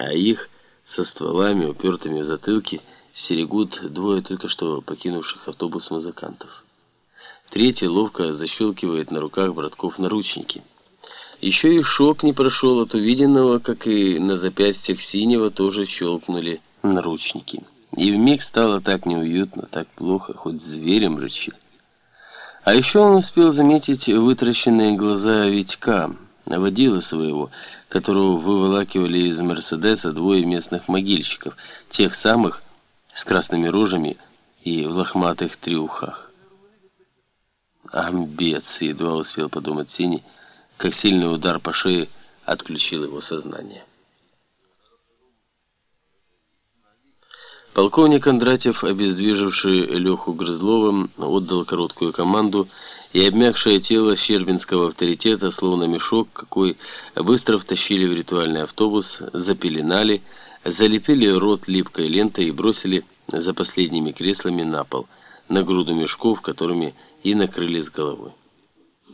а их со стволами, упертыми в затылки, стерегут двое только что покинувших автобус музыкантов. Третий ловко защелкивает на руках братков наручники. Еще и шок не прошел от увиденного, как и на запястьях синего тоже щелкнули наручники. И вмиг стало так неуютно, так плохо, хоть зверем рычи. А еще он успел заметить вытращенные глаза Витька, водила своего, которого выволакивали из Мерседеса двое местных могильщиков, тех самых с красными рожами и в лохматых триухах. Амбец, едва успел подумать Синий, как сильный удар по шее отключил его сознание. Полковник Кондратьев, обездвиживший Леху Грызловым, отдал короткую команду, и обмякшее тело щербинского авторитета, словно мешок, какой быстро втащили в ритуальный автобус, запеленали, залепили рот липкой лентой и бросили за последними креслами на пол, на груду мешков, которыми и накрыли с головой.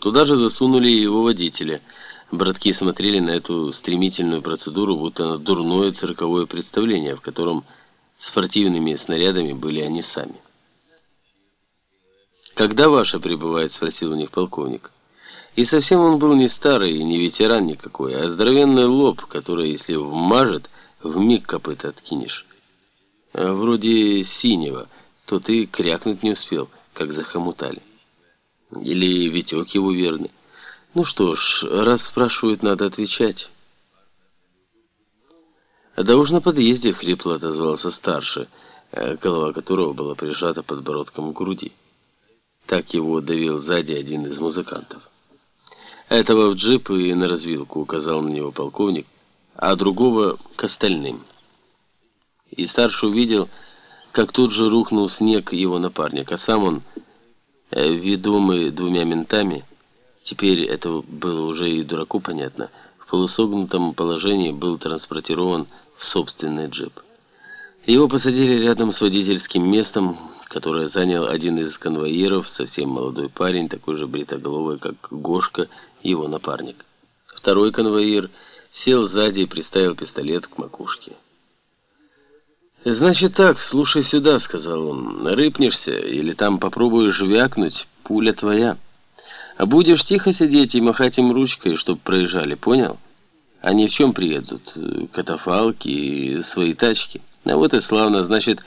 Туда же засунули его водителя. Братки смотрели на эту стремительную процедуру, будто на дурное цирковое представление, в котором Спортивными снарядами были они сами. «Когда ваша прибывает?» – спросил у них полковник. И совсем он был не старый и не ветеран никакой, а здоровенный лоб, который, если вмажет, вмиг копыта откинешь. А вроде синего, то ты крякнуть не успел, как захомутали. Или Витек его верный. Ну что ж, раз спрашивают, надо отвечать». «Да уж на подъезде», — хрипло отозвался старший, э, голова которого была прижата подбородком к груди. Так его давил сзади один из музыкантов. Этого в джип и на развилку указал на него полковник, а другого к остальным. И старший увидел, как тут же рухнул снег его напарник, а сам он, э, ведомый двумя ментами, теперь это было уже и дураку понятно, в полусогнутом положении был транспортирован в собственный джип. Его посадили рядом с водительским местом, которое занял один из конвоиров, совсем молодой парень, такой же бритоголовый, как Гошка, его напарник. Второй конвоир сел сзади и приставил пистолет к макушке. «Значит так, слушай сюда», — сказал он. «Рыпнешься или там попробуешь вякнуть, пуля твоя. А будешь тихо сидеть и махать им ручкой, чтоб проезжали, понял?» Они в чем приедут? Катафалки свои тачки. А вот и славно, значит,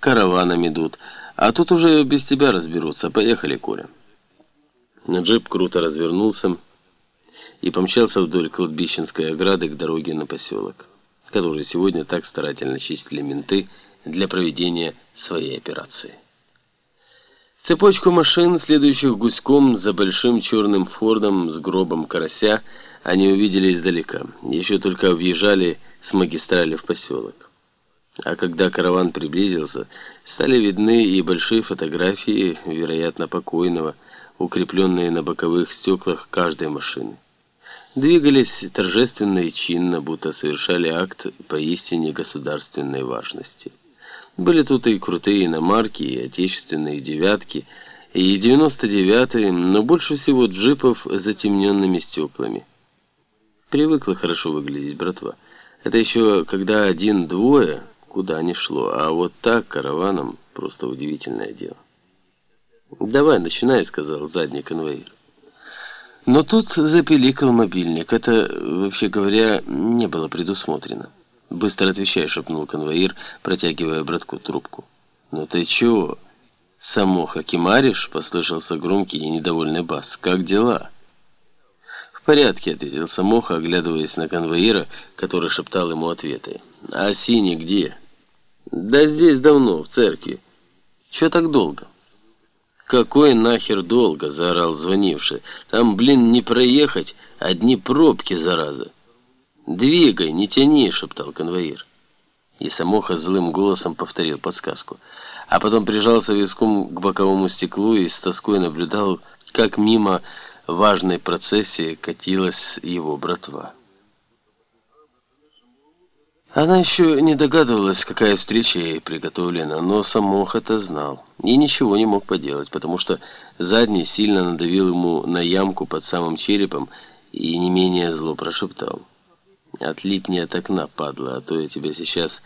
караваном идут. А тут уже без тебя разберутся. Поехали, Коля. Джип круто развернулся и помчался вдоль кладбищенской ограды к дороге на поселок, который сегодня так старательно чистили менты для проведения своей операции. Цепочку машин, следующих гуськом за большим черным фордом с гробом карася, они увидели издалека. Еще только въезжали с магистрали в поселок. А когда караван приблизился, стали видны и большие фотографии, вероятно, покойного, укрепленные на боковых стеклах каждой машины. Двигались торжественно и чинно, будто совершали акт поистине государственной важности. Были тут и крутые иномарки, и отечественные девятки, и 99-е, но больше всего джипов с затемненными стеклами. Привыкла хорошо выглядеть, братва. Это еще когда один-двое, куда ни шло, а вот так караваном просто удивительное дело. «Давай, начинай», — сказал задний конвоир. Но тут запеликал мобильник. Это, вообще говоря, не было предусмотрено. «Быстро отвечай», — шепнул конвоир, протягивая братку трубку. «Ну ты чего? Самоха кимаришь?» — послышался громкий и недовольный бас. «Как дела?» «В порядке», — ответил Самоха, оглядываясь на конвоира, который шептал ему ответы. «А Синий где?» «Да здесь давно, в церкви». «Чего так долго?» «Какой нахер долго?» — заорал звонивший. «Там, блин, не проехать, одни пробки, зараза». «Двигай, не тяни!» — шептал конвоир. И Самоха злым голосом повторил подсказку. А потом прижался виском к боковому стеклу и с тоской наблюдал, как мимо важной процессии катилась его братва. Она еще не догадывалась, какая встреча ей приготовлена, но Самоха-то знал. И ничего не мог поделать, потому что задний сильно надавил ему на ямку под самым черепом и не менее зло прошептал. Отлипни от окна, падла, а то я тебя сейчас